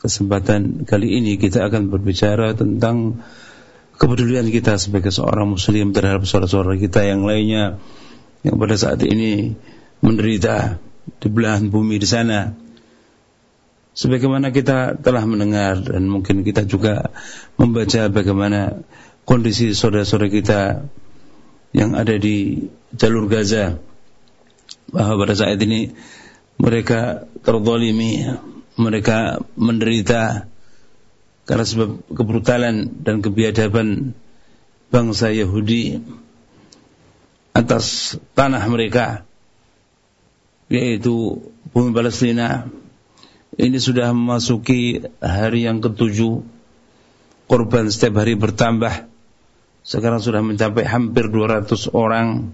kesempatan kali ini kita akan berbicara tentang kepedulian kita sebagai seorang muslim terhadap saudara-saudara kita yang lainnya yang pada saat ini menderita di belahan bumi di sana. Sebagaimana kita telah mendengar dan mungkin kita juga membaca bagaimana kondisi saudara-saudara kita yang ada di jalur Gaza bahwa pada saat ini mereka terzalimi mereka menderita karena sebab kebrutalan dan kebiadaban bangsa Yahudi atas tanah mereka yaitu bumi Palestina. Ini sudah memasuki hari yang ketujuh. Korban setiap hari bertambah. Sekarang sudah mencapai hampir 200 orang.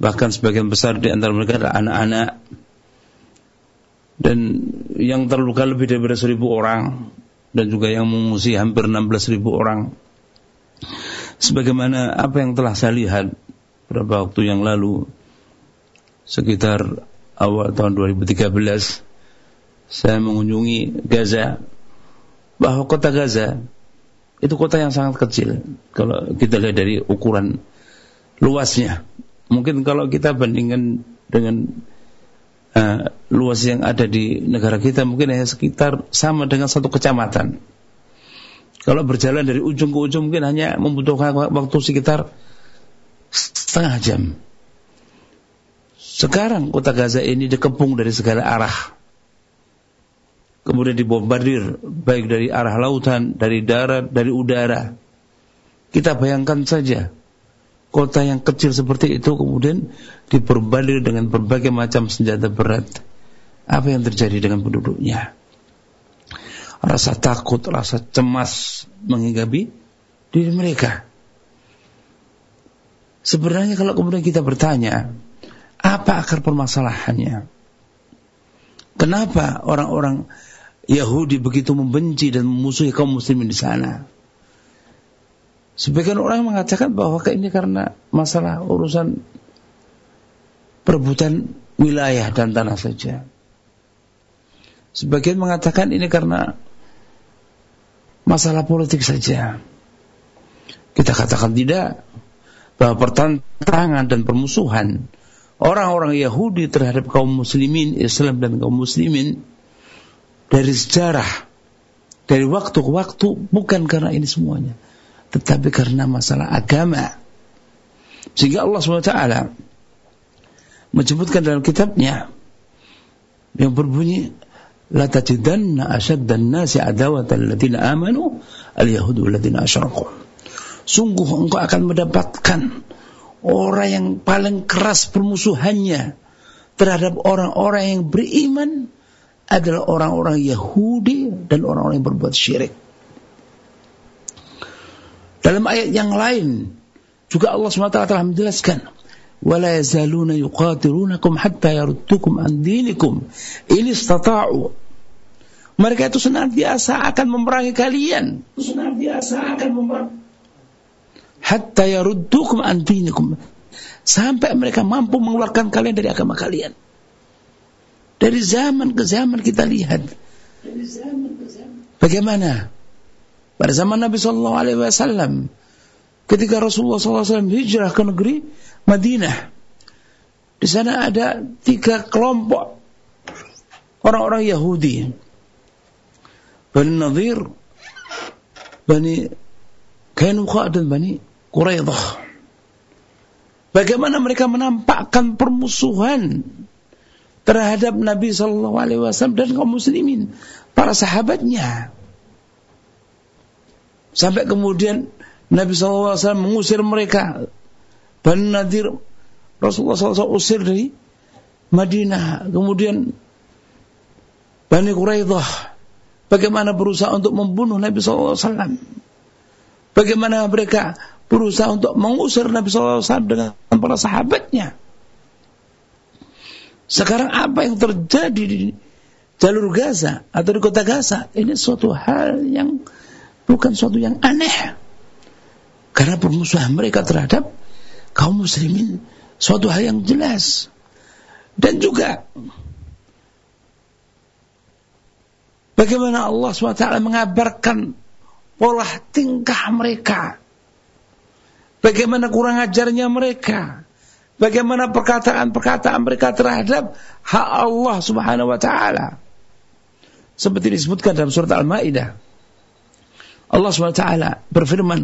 Bahkan sebagian besar di antara mereka adalah anak-anak dan yang terluka lebih dari seribu orang. Dan juga yang mengungsi hampir 16 ribu orang. Sebagaimana apa yang telah saya lihat beberapa waktu yang lalu sekitar awal tahun 2013 saya mengunjungi Gaza bahwa kota Gaza itu kota yang sangat kecil. Kalau kita lihat dari ukuran luasnya. Mungkin kalau kita bandingkan dengan uh, luas yang ada di negara kita mungkin hanya sekitar sama dengan satu kecamatan. Kalau berjalan dari ujung ke ujung mungkin hanya membutuhkan waktu sekitar setengah jam. Sekarang kota Gaza ini dikepung dari segala arah. Kemudian dibombardir baik dari arah lautan, dari darat, dari udara. Kita bayangkan saja kota yang kecil seperti itu kemudian diperbandir dengan berbagai macam senjata berat. Apa yang terjadi dengan penduduknya? Rasa takut, rasa cemas menghinggapi diri mereka. Sebenarnya kalau kemudian kita bertanya, apa akar permasalahannya? Kenapa orang-orang Yahudi begitu membenci dan memusuhi kaum muslimin di sana? Sebagian orang mengatakan bahwa ini karena masalah urusan perebutan wilayah dan tanah saja. Sebagian mengatakan ini karena masalah politik saja. Kita katakan tidak bahwa pertentangan dan permusuhan orang-orang Yahudi terhadap kaum muslimin, Islam dan kaum muslimin dari sejarah dari waktu ke waktu bukan karena ini semuanya tetapi karena masalah agama. Sehingga Allah SWT menyebutkan dalam kitabnya yang berbunyi la tajidanna asyaddan nasi adawatan alladziina amanu al-yahudu alladziina asyraku. Sungguh engkau akan mendapatkan orang yang paling keras permusuhannya terhadap orang-orang yang beriman adalah orang-orang Yahudi dan orang-orang yang berbuat syirik. Dalam ayat yang lain juga Allah SWT telah menjelaskan ولا يزالون يقاتلونكم حتى يردوكم عن دينكم إن استطاعوا mereka itu senantiasa akan memerangi kalian senantiasa akan memerangi hatta yaruddukum an dinikum sampai mereka mampu mengeluarkan kalian dari agama kalian dari zaman ke zaman kita lihat dari zaman ke zaman bagaimana Pada zaman Nabi Shallallahu Alaihi Wasallam, ketika Rasulullah SAW hijrah ke negeri Madinah, di sana ada tiga kelompok orang-orang Yahudi, Bani Nadir, Bani Kainuqa dan Bani Quraidah. Bagaimana mereka menampakkan permusuhan terhadap Nabi Shallallahu Alaihi Wasallam dan kaum muslimin, para sahabatnya. Sampai kemudian Nabi SAW mengusir mereka. Bani Nadir Rasulullah SAW usir dari Madinah. Kemudian Bani Quraidah bagaimana berusaha untuk membunuh Nabi SAW. Bagaimana mereka berusaha untuk mengusir Nabi SAW dengan para sahabatnya. Sekarang apa yang terjadi di jalur Gaza atau di kota Gaza? Ini suatu hal yang bukan suatu yang aneh. Karena permusuhan mereka terhadap kaum muslimin suatu hal yang jelas. Dan juga Bagaimana Allah SWT mengabarkan pola tingkah mereka. Bagaimana kurang ajarnya mereka. Bagaimana perkataan-perkataan mereka terhadap hak Allah Subhanahu wa taala. Seperti disebutkan dalam surat Al-Maidah. Allah SWT berfirman,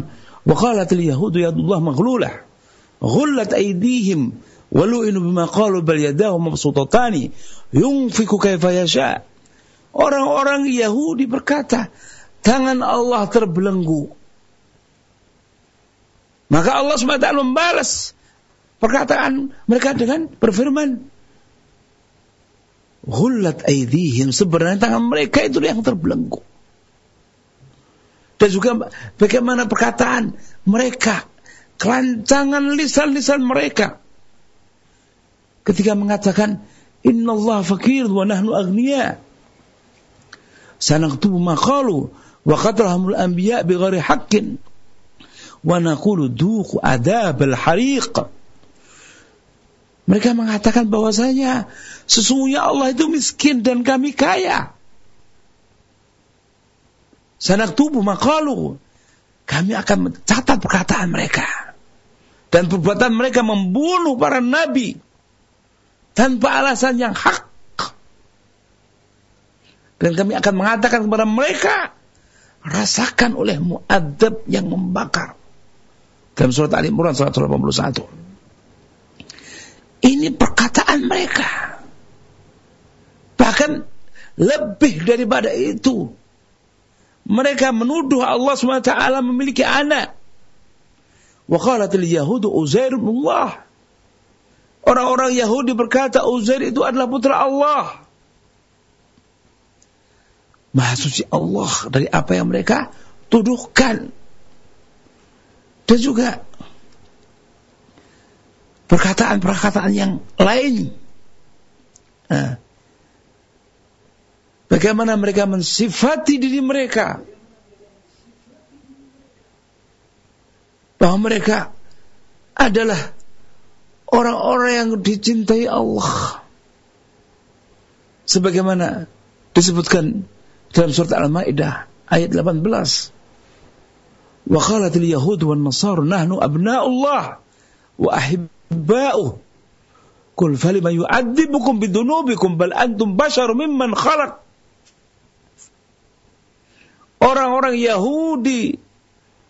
"Wa qalatil yahudu yadullah maghlulah, ghullat aydihim walu'inu bima qalu bal yadahu mabsutatani yunfiku kaifa yasha." Orang-orang Yahudi berkata, tangan Allah terbelenggu. Maka Allah SWT membalas perkataan mereka dengan berfirman, Hullat aidihim, sebenarnya tangan mereka itu yang terbelenggu. Dan juga bagaimana perkataan mereka, kelancangan lisan-lisan mereka. Ketika mengatakan, Inna Allah fakir wa nahnu agniya sanaktubu maqalu wa qatlahumul anbiya bighairi haqqin wa naqulu duqu adab al-hariq mereka mengatakan bahwasanya sesungguhnya Allah itu miskin dan kami kaya. Sanaktubu maqalu. Kami akan mencatat perkataan mereka. Dan perbuatan mereka membunuh para nabi. Tanpa alasan yang hak. Dan kami akan mengatakan kepada mereka, rasakan oleh muadzab yang membakar. Dalam surat Ali Imran 181. Ini perkataan mereka. Bahkan lebih daripada itu. Mereka menuduh Allah SWT memiliki anak. Wa yahudu Uzair Allah. Orang-orang Yahudi berkata Uzair itu adalah putra Allah. Maha suci Allah dari apa yang mereka tuduhkan. Dan juga perkataan-perkataan yang lain. Nah, bagaimana mereka mensifati diri mereka bahwa mereka adalah orang-orang yang dicintai Allah. Sebagaimana disebutkan dalam surat Al-Maidah ayat 18. Wa qalatil yahud wan nasar nahnu abna'ullah wa ahibba'uh. Qul falima yu'adzibukum bidunubikum bal antum basyarum mimman khalaq. Orang-orang Yahudi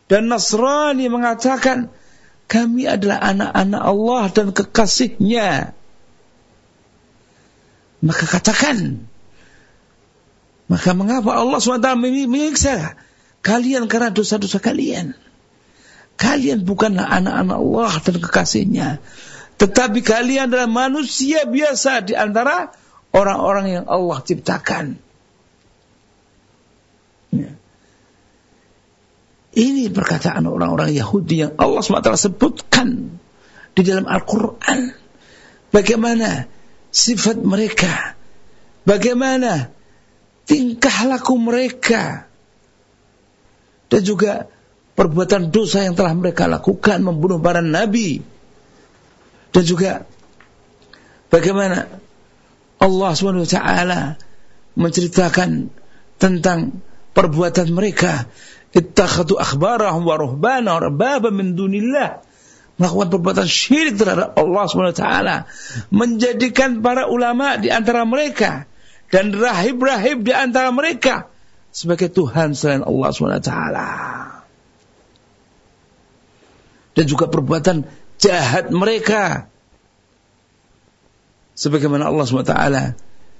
dan Nasrani mengatakan kami adalah anak-anak Allah dan kekasihnya. Maka katakan, maka mengapa Allah SWT menyiksa kalian karena dosa-dosa kalian? Kalian bukanlah anak-anak Allah dan kekasihnya. Tetapi kalian adalah manusia biasa di antara orang-orang yang Allah ciptakan. Ya. Ini perkataan orang-orang Yahudi yang Allah SWT sebutkan di dalam Al-Quran. Bagaimana sifat mereka. Bagaimana tingkah laku mereka dan juga perbuatan dosa yang telah mereka lakukan membunuh para nabi dan juga bagaimana Allah SWT menceritakan tentang perbuatan mereka ittakhadu akhbarahum wa ruhbana rababa min dunillah melakukan perbuatan syirik terhadap Allah SWT menjadikan para ulama di antara mereka dan rahib-rahib di antara mereka sebagai Tuhan selain Allah SWT. Dan juga perbuatan jahat mereka. Sebagaimana Allah SWT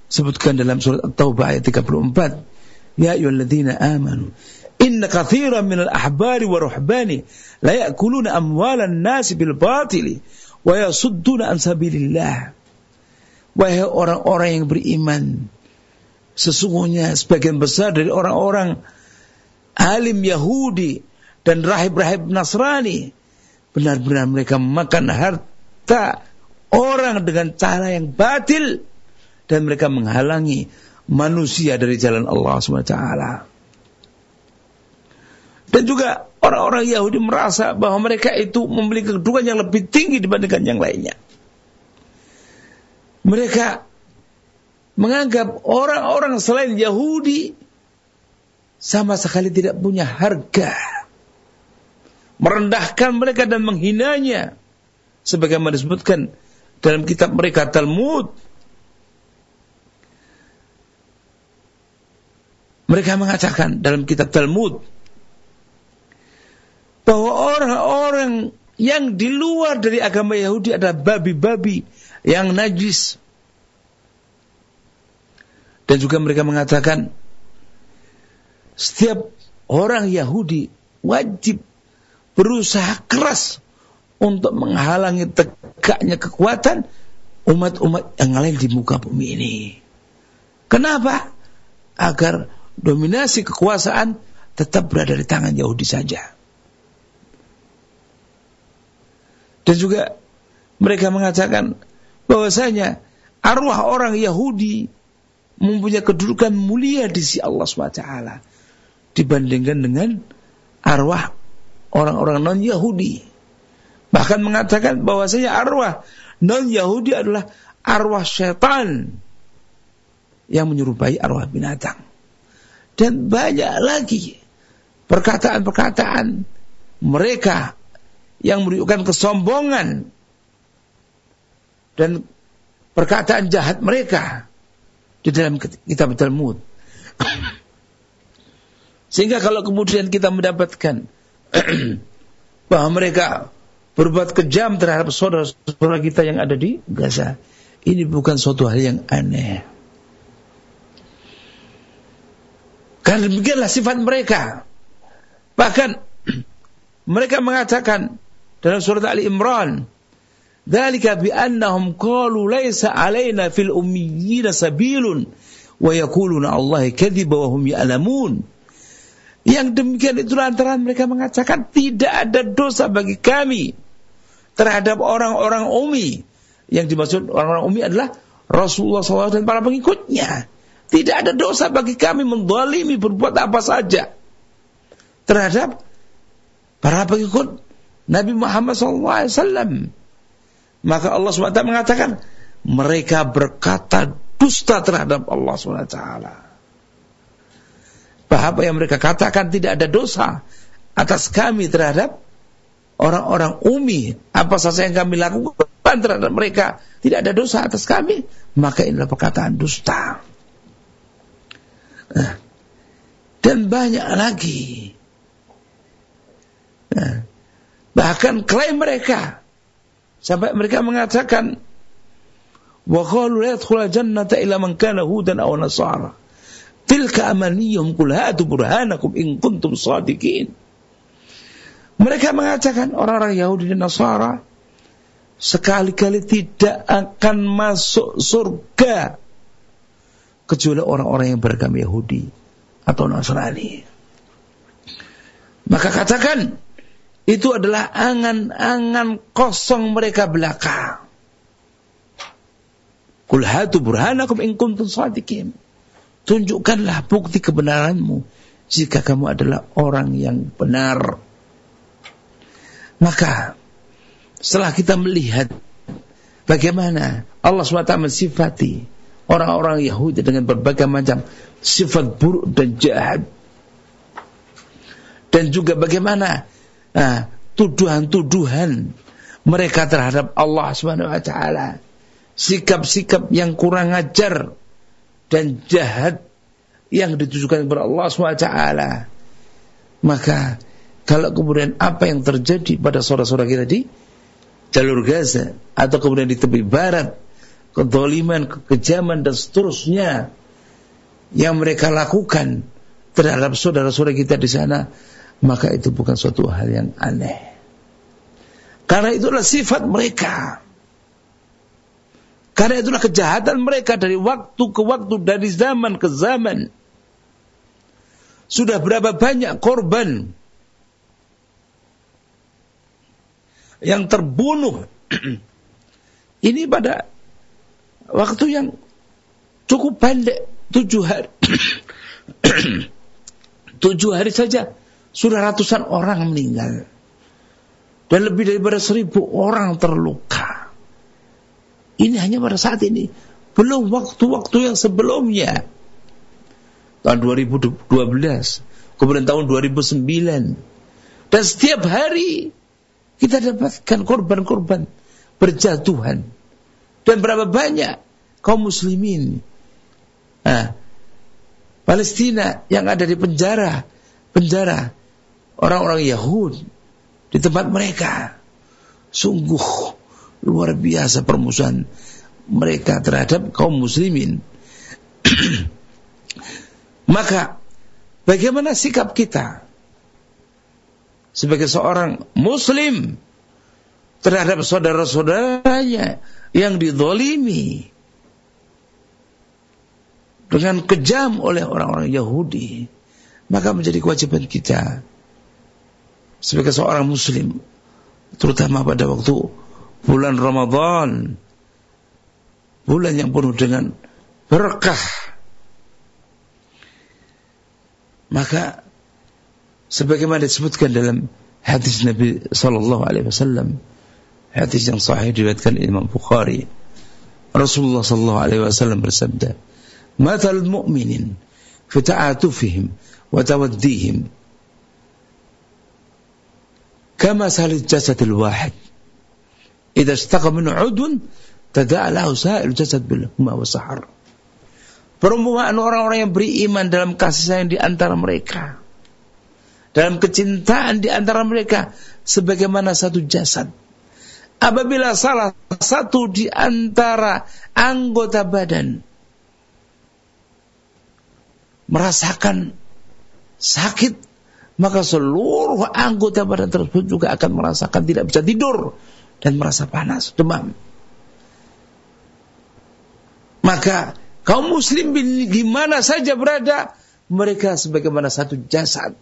sebutkan dalam surat At-Taubah ayat 34. Ayyuhalladzina amanu inna kathiran minal ahbari wa ruhbani la ya'kuluna amwalan nasi bil batili wa yasudduna an sabilillah. Wahai orang-orang yang beriman, Sesungguhnya sebagian besar dari orang-orang alim Yahudi dan rahib-rahib Nasrani benar-benar mereka makan harta orang dengan cara yang batil dan mereka menghalangi manusia dari jalan Allah SWT. Dan juga orang-orang Yahudi merasa bahwa mereka itu memiliki kedudukan yang lebih tinggi dibandingkan yang lainnya. Mereka menganggap orang-orang selain Yahudi sama sekali tidak punya harga. Merendahkan mereka dan menghinanya. Sebagaimana disebutkan dalam kitab mereka Talmud. Mereka mengatakan dalam kitab Talmud bahwa orang-orang yang di luar dari agama Yahudi adalah babi-babi yang najis. Dan juga mereka mengatakan setiap orang Yahudi wajib berusaha keras untuk menghalangi tegaknya kekuatan umat-umat yang lain di muka bumi ini. Kenapa? Agar dominasi kekuasaan tetap berada di tangan Yahudi saja. Dan juga mereka mengatakan bahwasanya arwah orang Yahudi mempunyai kedudukan mulia di sisi Allah SWT dibandingkan dengan arwah orang-orang non-Yahudi. Bahkan mengatakan bahwasanya arwah non-Yahudi adalah arwah setan yang menyerupai arwah binatang. Dan banyak lagi perkataan-perkataan mereka yang menunjukkan kesombongan dan perkataan jahat mereka di dalam kitab Talmud. Sehingga kalau kemudian kita mendapatkan bahwa mereka berbuat kejam terhadap saudara-saudara kita yang ada di Gaza, ini bukan suatu hal yang aneh. Karena demikianlah sifat mereka. Bahkan mereka mengatakan dalam surat Ali Imran, "Dzalika bi annahum qalu laisa alaina fil ummiyina sabilun wa yaquluna Allah kadhiba wa hum ya'lamun." Yang demikian itu lantaran mereka mengatakan tidak ada dosa bagi kami terhadap orang-orang umi. Yang dimaksud orang-orang umi adalah Rasulullah SAW dan para pengikutnya. Tidak ada dosa bagi kami mendalimi berbuat apa saja. Terhadap para pengikut Nabi Muhammad SAW. Maka Allah SWT mengatakan mereka berkata dusta terhadap Allah SWT. Apa yang mereka katakan tidak ada dosa atas kami terhadap orang-orang umi. Apa saja yang kami lakukan terhadap mereka tidak ada dosa atas kami maka inilah perkataan dusta nah, dan banyak lagi. Nah, bahkan klaim mereka. Sampai mereka mengatakan Tilka amaniyum. Mereka mengatakan orang-orang Yahudi dan Nasara sekali-kali tidak akan masuk surga kecuali orang-orang yang beragama Yahudi atau Nasrani. Maka katakan itu adalah angan-angan kosong mereka belaka. Kul hatu burhanakum in kuntum sadiqin. Tunjukkanlah bukti kebenaranmu jika kamu adalah orang yang benar. Maka setelah kita melihat bagaimana Allah SWT mensifati orang-orang Yahudi dengan berbagai macam sifat buruk dan jahat. Dan juga bagaimana nah, tuduhan-tuduhan mereka terhadap Allah SWT. Sikap-sikap yang kurang ajar dan jahat yang ditujukan kepada Allah SWT. Maka kalau kemudian apa yang terjadi pada saudara-saudara kita di jalur Gaza atau kemudian di tepi barat, kedoliman, kekejaman dan seterusnya yang mereka lakukan terhadap saudara-saudara kita di sana, maka itu bukan suatu hal yang aneh. Karena itulah sifat mereka. Karena itulah kejahatan mereka dari waktu ke waktu, dari zaman ke zaman. Sudah berapa banyak korban yang terbunuh. Ini pada waktu yang cukup pendek, tujuh hari. tujuh hari saja sudah ratusan orang meninggal. Dan lebih daripada seribu orang terluka. Ini hanya pada saat ini. Belum waktu-waktu yang sebelumnya. tahun 2012, kemudian tahun 2009. Dan setiap hari kita dapatkan korban-korban berjatuhan. Dan berapa banyak kaum muslimin nah, Palestina yang ada di penjara, penjara orang-orang Yahudi di tempat mereka. Sungguh luar biasa permusuhan mereka terhadap kaum muslimin. Maka bagaimana sikap kita sebagai seorang muslim terhadap saudara-saudaranya yang didolimi dengan kejam oleh orang-orang Yahudi maka menjadi kewajiban kita sebagai seorang muslim terutama pada waktu bulan Ramadan bulan yang penuh dengan berkah. Maka sebagaimana disebutkan dalam hadis Nabi sallallahu alaihi wasallam hadis yang sahih diriwayatkan Imam Bukhari Rasulullah sallallahu alaihi wasallam bersabda "Matal mu'minin fi ta'atufihim wa tawaddihim kama salil jasadil wahid idza istaqa min 'udun tada'a lahu sa'il jasad bil huma wa sahar" Perumpamaan orang-orang yang beriman dalam kasih sayang di antara mereka. Dalam kecintaan di antara mereka. Sebagaimana satu jasad. Apabila salah satu di antara anggota badan merasakan sakit, maka seluruh anggota badan tersebut juga akan merasakan tidak bisa tidur dan merasa panas, demam. Maka Kaum muslim di mana saja berada, mereka sebagaimana satu jasad.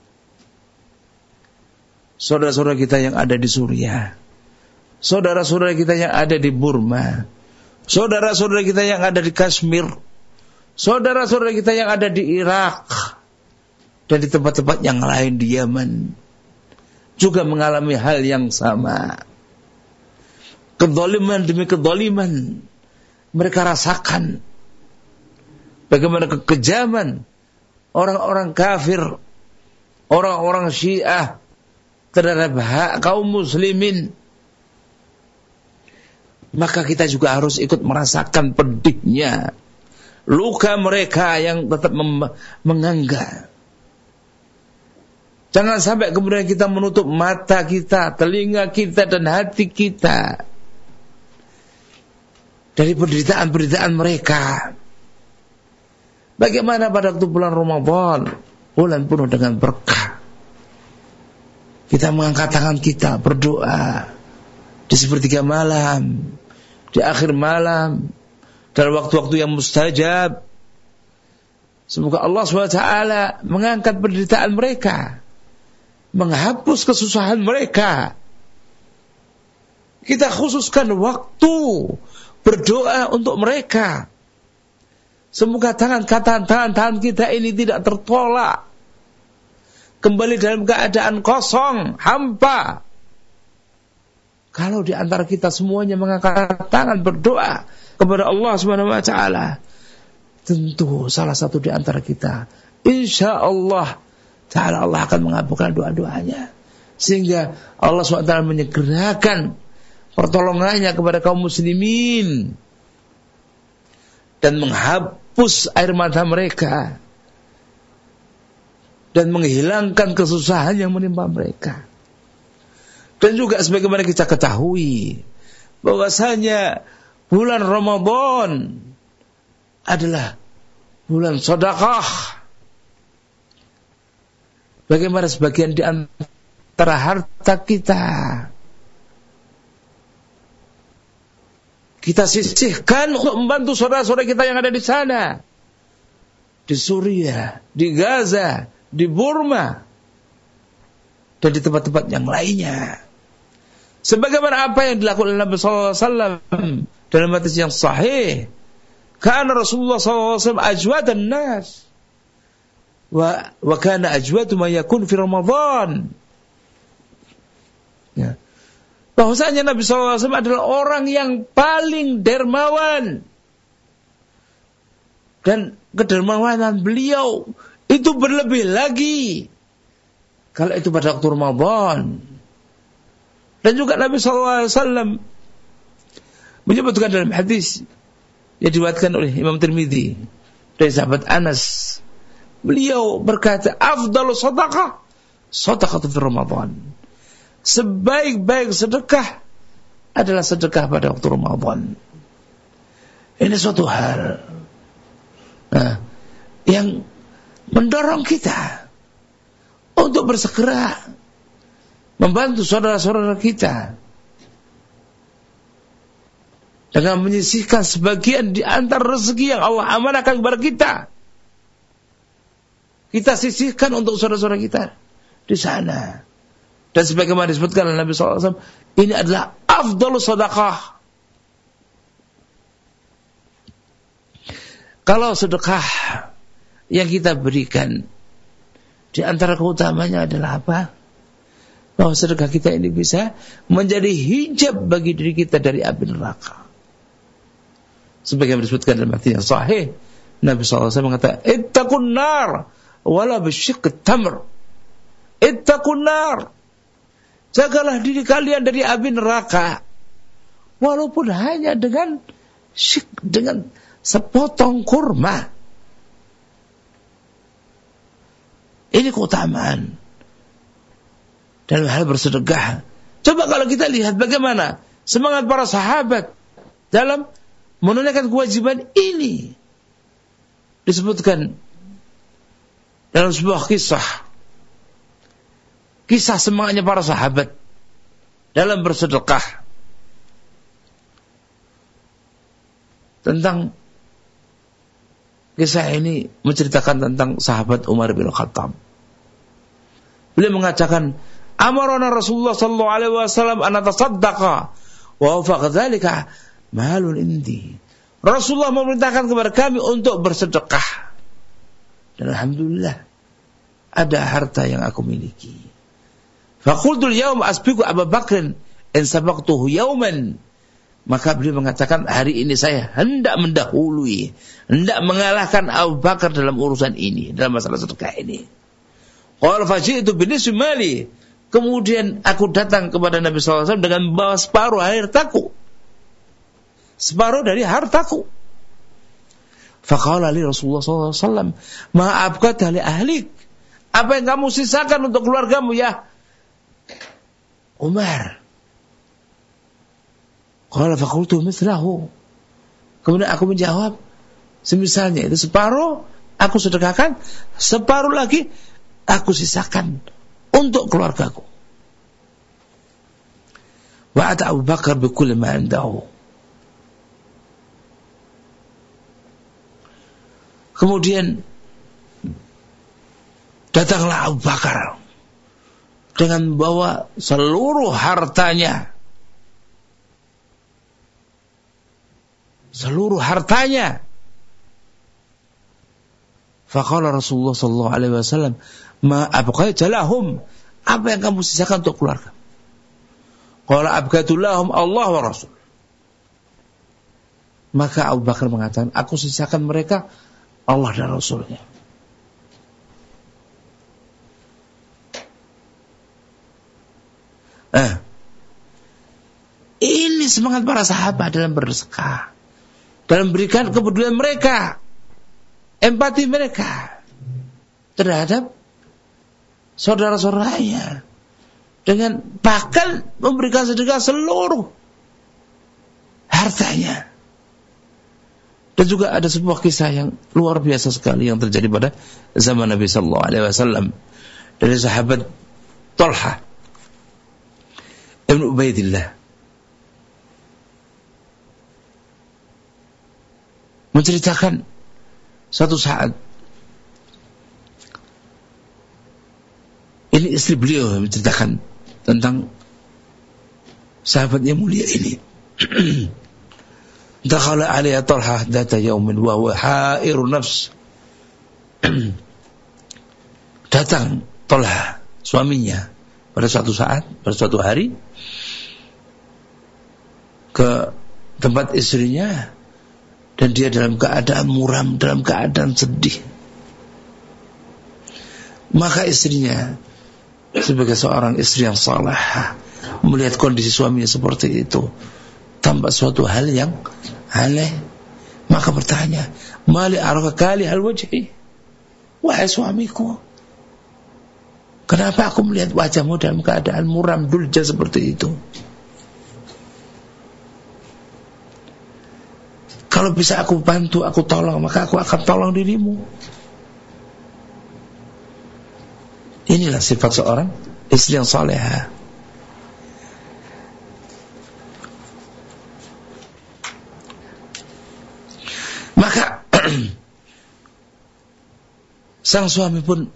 Saudara-saudara kita yang ada di Suriah, saudara-saudara kita yang ada di Burma, saudara-saudara kita yang ada di Kashmir, saudara-saudara kita yang ada di Irak, dan di tempat-tempat yang lain di Yaman, juga mengalami hal yang sama. Kedoliman demi kedoliman. Mereka rasakan bagaimana kekejaman orang-orang kafir, orang-orang Syiah terhadap hak kaum muslimin. Maka kita juga harus ikut merasakan pedihnya luka mereka yang tetap mengangga. Jangan sampai kemudian kita menutup mata kita, telinga kita dan hati kita dari penderitaan-penderitaan mereka. Bagaimana pada waktu bulan Ramadan, bulan penuh dengan berkah. Kita mengangkat tangan kita berdoa di sepertiga malam, di akhir malam, dalam waktu-waktu yang mustajab. Semoga Allah SWT mengangkat penderitaan mereka, menghapus kesusahan mereka. Kita khususkan waktu berdoa untuk mereka Semoga tangan kata tangan-tangan kita ini tidak tertolak. Kembali dalam keadaan kosong, hampa. Kalau di antara kita semuanya mengangkat tangan berdoa kepada Allah Subhanahu wa taala, tentu salah satu di antara kita insya Allah taala Allah akan mengabulkan doa-doanya. Sehingga Allah SWT menyegerakan pertolongannya kepada kaum muslimin dan menghapus air mata mereka dan menghilangkan kesusahan yang menimpa mereka. Dan juga sebagaimana kita ketahui bahwasanya bulan Ramadan adalah bulan sedekah. Bagaimana sebagian di antara harta kita kita sisihkan untuk membantu saudara-saudara kita yang ada di sana. Di Suriah, di Gaza, di Burma, dan di tempat-tempat yang lainnya. Sebagaimana apa yang dilakukan oleh Nabi SAW dalam hadis yang sahih. Karena Rasulullah SAW ajwad nas. Wa, wa kana ajwadu ma yakun fi Ramadan. Ya bahwasanya Nabi SAW adalah orang yang paling dermawan. dan kedermawanan beliau itu berlebih lagi kalau itu pada waktu Ramadan. Dan juga Nabi SAW menyebutkan dalam hadis yang diriwayatkan oleh Imam Tirmidzi dari sahabat Anas. Beliau berkata, "Afdalu sadaqah sadaqah fi Ramadan." Sebaik-baik sedekah adalah sedekah pada waktu Ramadan. Ini suatu hal nah, yang mendorong kita untuk bersegera membantu saudara-saudara kita dengan menyisihkan sebagian di antara rezeki yang Allah amanahkan kepada kita. Kita sisihkan untuk saudara-saudara kita di sana. Dan sebagaimana disebutkan oleh Nabi SAW, ini adalah afdalus sadaqah. Kalau sedekah yang kita berikan di antara keutamanya adalah apa? Bahwa sedekah kita ini bisa menjadi hijab bagi diri kita dari api neraka. Sebagaimana disebutkan dalam hadis yang sahih, Nabi SAW mengatakan, "Ittaqun nar wala bisyikk tamr." Ittaqun nar Jagalah diri kalian dari api neraka. Walaupun hanya dengan syik, dengan sepotong kurma. Ini keutamaan. Dalam hal bersedekah. Coba kalau kita lihat bagaimana semangat para sahabat dalam menunaikan kewajiban ini. Disebutkan dalam sebuah kisah kisah semangatnya para sahabat dalam bersedekah tentang kisah ini menceritakan tentang sahabat Umar bin Khattab. Beliau mengatakan, "Amarana Rasulullah sallallahu alaihi wasallam an natasaddaqa wa faqdzalika malun indi." Rasulullah memerintahkan kepada kami untuk bersedekah. Dan alhamdulillah ada harta yang aku miliki. Fakultul yaum asbiku Abu Bakrin in sabaqtuhu yauman. Maka beliau mengatakan hari ini saya hendak mendahului, hendak mengalahkan Abu Bakar dalam urusan ini, dalam masalah sedekah ini. Qala faji'tu binisfi mali. Kemudian aku datang kepada Nabi SAW dengan membawa separuh hartaku. Separuh dari hartaku. Faqala li Rasulullah SAW, maafkan li ahlik. Apa yang kamu sisakan untuk keluargamu ya Umar. Qala faqultu mithlahu. Kemudian aku menjawab, semisalnya itu separuh aku sedekahkan, separuh lagi aku sisakan untuk keluargaku. Wa ata Abu Bakar bi kulli ma indahu. Kemudian datanglah Abu Bakar dengan membawa seluruh hartanya. Seluruh hartanya. Faqala Rasulullah sallallahu alaihi wasallam, "Ma abqaita lahum?" Apa yang kamu sisakan untuk keluarga? Qala abqaitu lahum Allah wa Rasul. Maka Abu Bakar mengatakan, aku sisakan mereka Allah dan Rasulnya. Eh. Ini semangat para sahabat dalam bersedekah. Dalam berikan kepedulian mereka. Empati mereka. Terhadap saudara-saudaranya. Dengan bahkan memberikan sedekah seluruh hartanya. Dan juga ada sebuah kisah yang luar biasa sekali yang terjadi pada zaman Nabi Sallallahu Alaihi Wasallam dari sahabat Tolha Ibn Ubaidillah menceritakan satu saat. Ini istri beliau menceritakan tentang sahabat yang mulia ini. Dakhala alaiha talha data yaumin wa huwa hairu nafs. Datang Talha suaminya pada suatu saat pada suatu hari ke tempat istrinya dan dia dalam keadaan muram, dalam keadaan sedih. Maka istrinya sebagai seorang istri yang salah melihat kondisi suaminya seperti itu tampak suatu hal yang aneh. Maka bertanya mali araka kali hal wajhi? Wahai suamiku kenapa aku melihat wajahmu dalam keadaan muram dulja seperti itu Kalau bisa aku bantu, aku tolong, maka aku akan tolong dirimu. Inilah sifat seorang istri yang soleha. Maka sang suami pun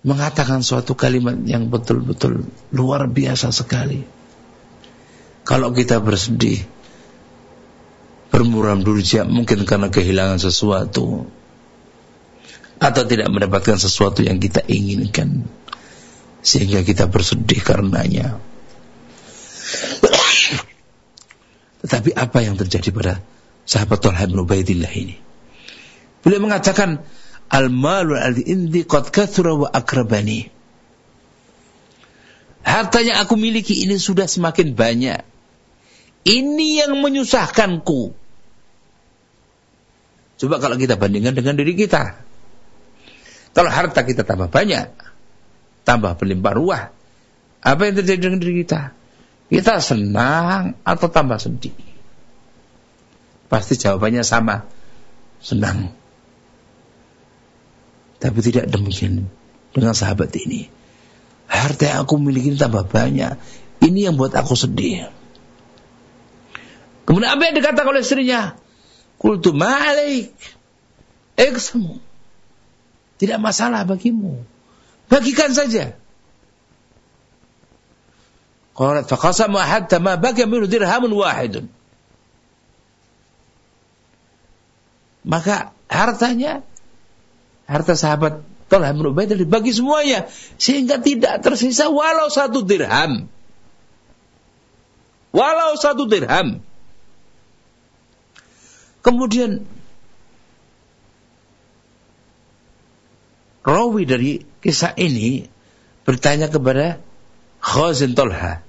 mengatakan suatu kalimat yang betul-betul luar biasa sekali. Kalau kita bersedih, bermuram durja mungkin karena kehilangan sesuatu. Atau tidak mendapatkan sesuatu yang kita inginkan. Sehingga kita bersedih karenanya. Tetapi apa yang terjadi pada sahabat Talha bin Ubaidillah ini? Beliau mengatakan al-malu al-indi qad kathura wa akrabani. Hartanya aku miliki ini sudah semakin banyak. Ini yang menyusahkanku Coba kalau kita bandingkan dengan diri kita. Kalau harta kita tambah banyak, tambah berlimpah ruah, apa yang terjadi dengan diri kita? Kita senang atau tambah sedih? Pasti jawabannya sama, senang. Tapi tidak demikian dengan sahabat ini. Harta yang aku miliki tambah banyak. Ini yang buat aku sedih. Kemudian apa yang dikatakan oleh istrinya? Kultu ma'alaik. Eksamu. Tidak masalah bagimu. Bagikan saja. Qalat faqasama hatta ma baqiya minhu dirhamun wahidun. Maka hartanya harta sahabat Talha bin Ubaidillah dibagi semuanya sehingga tidak tersisa walau satu dirham. Walau satu dirham. Kemudian rawi dari kisah ini bertanya kepada Khazin Tolha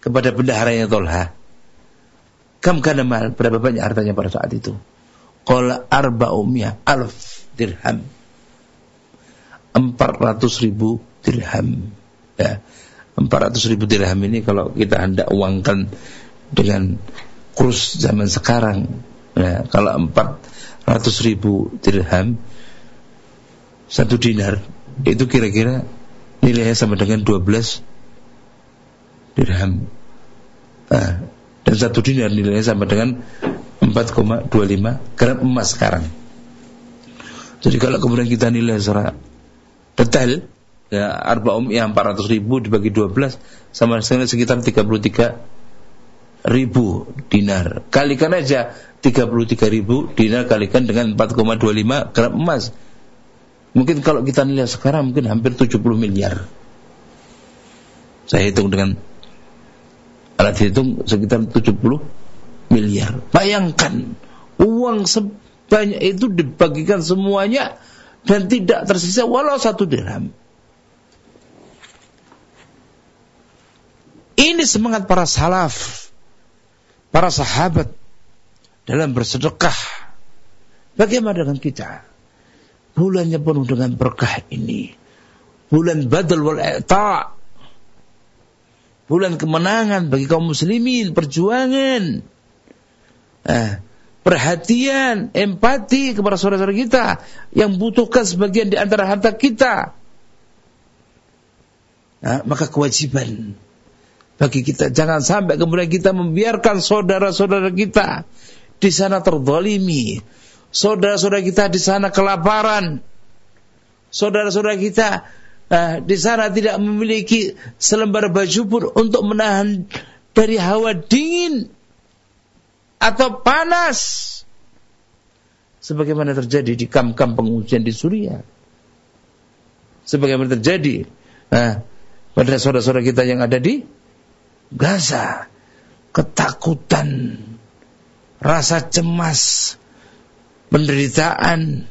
kepada bendaharanya Tolha kam kana mal? Berapa banyak hartanya pada saat itu? Qala arba'umiyah alf dirham. 400 ribu dirham. Ya 400 ribu dirham ini kalau kita hendak uangkan dengan kurs zaman sekarang Ya, kalau 400 ribu dirham satu dinar itu kira-kira nilainya sama dengan 12 dirham. Nah, dan satu dinar nilainya sama dengan 4,25 gram emas sekarang. Jadi kalau kemudian kita nilai secara detail ya arba um yang 400 ribu dibagi 12 sama sekitar 33 ribu dinar. Kalikan aja 33 ribu dinar kalikan dengan 4,25 gram emas. Mungkin kalau kita lihat sekarang mungkin hampir 70 miliar. Saya hitung dengan alat hitung sekitar 70 miliar. Bayangkan uang sebanyak itu dibagikan semuanya dan tidak tersisa walau satu dirham. Ini semangat para salaf para sahabat dalam bersedekah. Bagaimana dengan kita? Bulannya penuh dengan berkah ini. Bulan badal wal i'ta. Bulan kemenangan bagi kaum muslimin, perjuangan. Eh, perhatian, empati kepada saudara-saudara kita yang butuhkan sebagian di antara harta kita. Nah, maka kewajiban bagi kita. Jangan sampai kemudian kita membiarkan saudara-saudara kita di sana terdolimi. Saudara-saudara kita di sana kelaparan. Saudara-saudara kita uh, di sana tidak memiliki selembar baju pun untuk menahan dari hawa dingin atau panas. Sebagaimana terjadi di kam-kam pengungsian di Suriah. Sebagaimana terjadi uh, pada saudara-saudara kita yang ada di Gaza, ketakutan rasa cemas, penderitaan,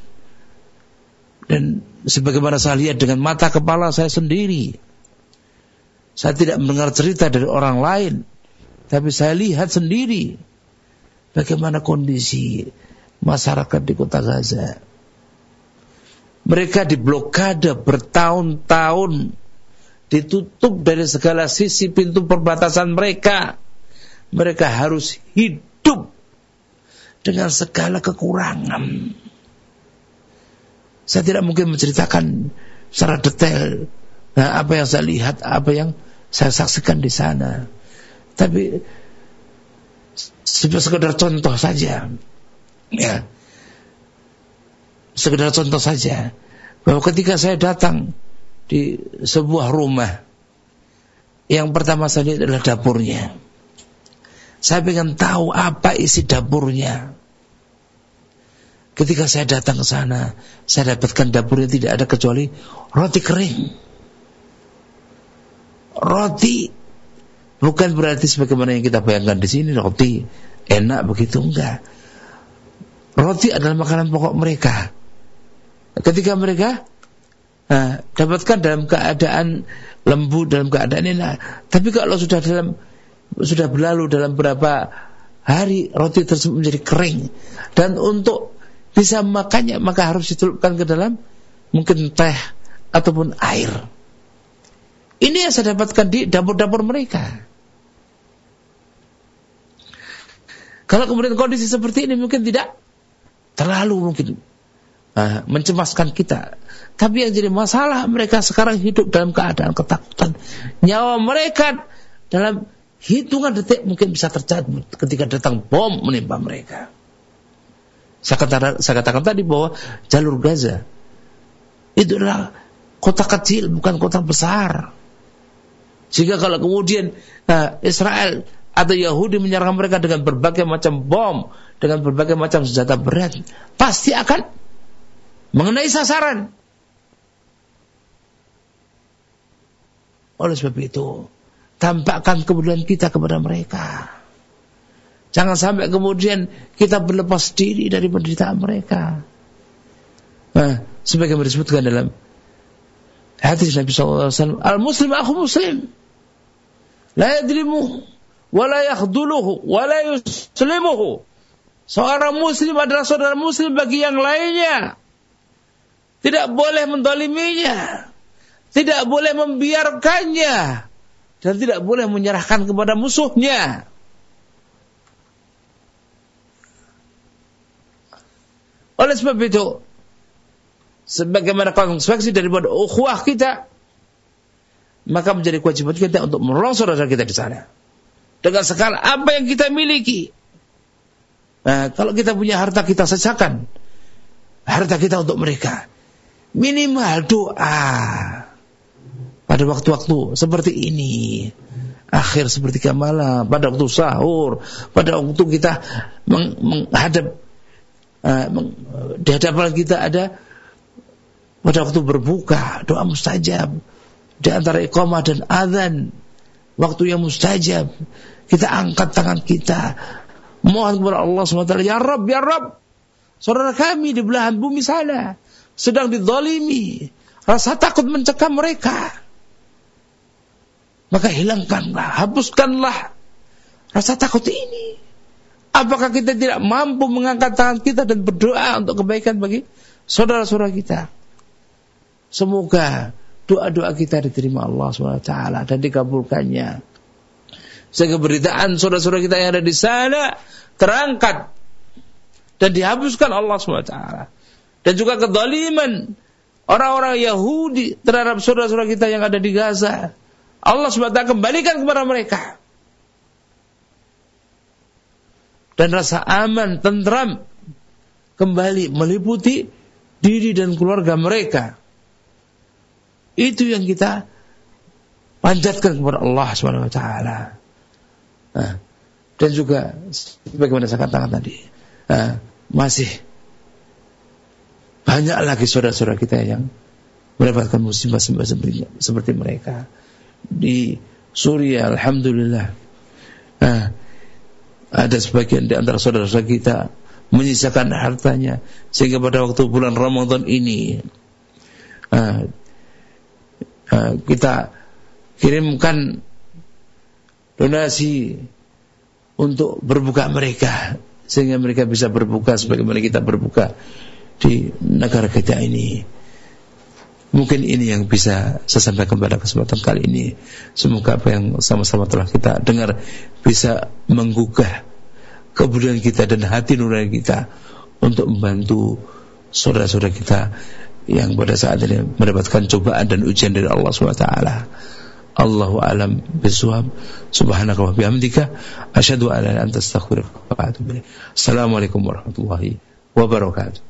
dan sebagaimana saya lihat dengan mata kepala saya sendiri. Saya tidak mendengar cerita dari orang lain, tapi saya lihat sendiri bagaimana kondisi masyarakat di kota Gaza. Mereka diblokade bertahun-tahun, ditutup dari segala sisi pintu perbatasan mereka. Mereka harus hidup dengan segala kekurangan saya tidak mungkin menceritakan secara detail nah, apa yang saya lihat, apa yang saya saksikan di sana. Tapi sekedar contoh saja. Ya. Sekedar contoh saja bahwa ketika saya datang di sebuah rumah yang pertama saya lihat adalah dapurnya. Saya ingin tahu apa isi dapurnya. Ketika saya datang ke sana, saya dapatkan dapurnya tidak ada kecuali roti kering. Roti bukan berarti sebagaimana yang kita bayangkan di sini roti enak begitu enggak. Roti adalah makanan pokok mereka. Ketika mereka nah, dapatkan dalam keadaan lembut, dalam keadaan enak. Tapi kalau sudah dalam sudah berlalu dalam beberapa hari roti tersebut menjadi kering dan untuk bisa makannya maka harus dicelupkan ke dalam mungkin teh ataupun air. Ini yang saya dapatkan di dapur-dapur mereka. Kalau kemudian kondisi seperti ini mungkin tidak terlalu mungkin uh, mencemaskan kita. Tapi yang jadi masalah mereka sekarang hidup dalam keadaan ketakutan. Nyawa mereka dalam hitungan detik mungkin bisa terjatuh ketika datang bom menimpa mereka. Saya katakan, saya katakan tadi bahwa jalur Gaza itu adalah kota kecil, bukan kota besar. Sehingga kalau kemudian uh, Israel atau Yahudi menyerang mereka dengan berbagai macam bom, dengan berbagai macam senjata berat, pasti akan mengenai sasaran. Oleh sebab itu, tampakkan kemudian kita kepada mereka. Jangan sampai kemudian kita berlepas diri dari penderitaan mereka. Nah, sebagaimana disebutkan dalam hadis Nabi SAW, Al-Muslim aku Muslim. La yadlimu, wa la yakhduluhu, wa la yuslimuhu. Seorang Muslim adalah saudara Muslim bagi yang lainnya. Tidak boleh mendoliminya. Tidak boleh membiarkannya. Dan tidak boleh menyerahkan kepada musuhnya. Oleh sebab itu, sebagaimana konsekuensi daripada ukhuwah kita, maka menjadi kewajiban kita untuk menolong saudara kita di sana. Dengan segala apa yang kita miliki. Nah, kalau kita punya harta kita sesakan harta kita untuk mereka. Minimal doa pada waktu-waktu seperti ini. Akhir seperti malam, pada waktu sahur, pada waktu kita menghadap uh, di hadapan kita ada pada waktu berbuka doa mustajab di antara iqamah dan azan waktu yang mustajab kita angkat tangan kita mohon kepada Allah SWT ya Rabb ya Rabb saudara kami di belahan bumi sana sedang didolimi rasa takut mencekam mereka maka hilangkanlah hapuskanlah rasa takut ini Apakah kita tidak mampu mengangkat tangan kita dan berdoa untuk kebaikan bagi saudara-saudara kita? Semoga doa-doa kita diterima Allah SWT dan dikabulkannya. Sehingga beritaan saudara-saudara kita yang ada di sana terangkat dan dihapuskan Allah SWT. Dan juga kedaliman orang-orang Yahudi terhadap saudara-saudara kita yang ada di Gaza. Allah SWT kembalikan kepada mereka. dan rasa aman, tentram kembali meliputi diri dan keluarga mereka. Itu yang kita panjatkan kepada Allah taala. Nah, dan juga bagaimana saya katakan tadi, nah, masih banyak lagi saudara-saudara kita yang mendapatkan musibah seperti mereka di Suriah alhamdulillah. Nah, ada sebagian di antara saudara-saudara kita menyisakan hartanya sehingga pada waktu bulan Ramadan ini uh, uh, kita kirimkan donasi untuk berbuka mereka sehingga mereka bisa berbuka sebagaimana kita berbuka di negara kita ini. Mungkin ini yang bisa saya sampaikan pada kesempatan kali ini. Semoga apa yang sama-sama telah kita dengar bisa menggugah kebudukan kita dan hati nurani kita untuk membantu saudara-saudara kita yang pada saat ini mendapatkan cobaan dan ujian dari Allah SWT. Allahu alam bisawab. Subhanaka wa bihamdika asyhadu an la ilaha illa anta astaghfiruka wa atubu ilaik. Assalamualaikum warahmatullahi wabarakatuh.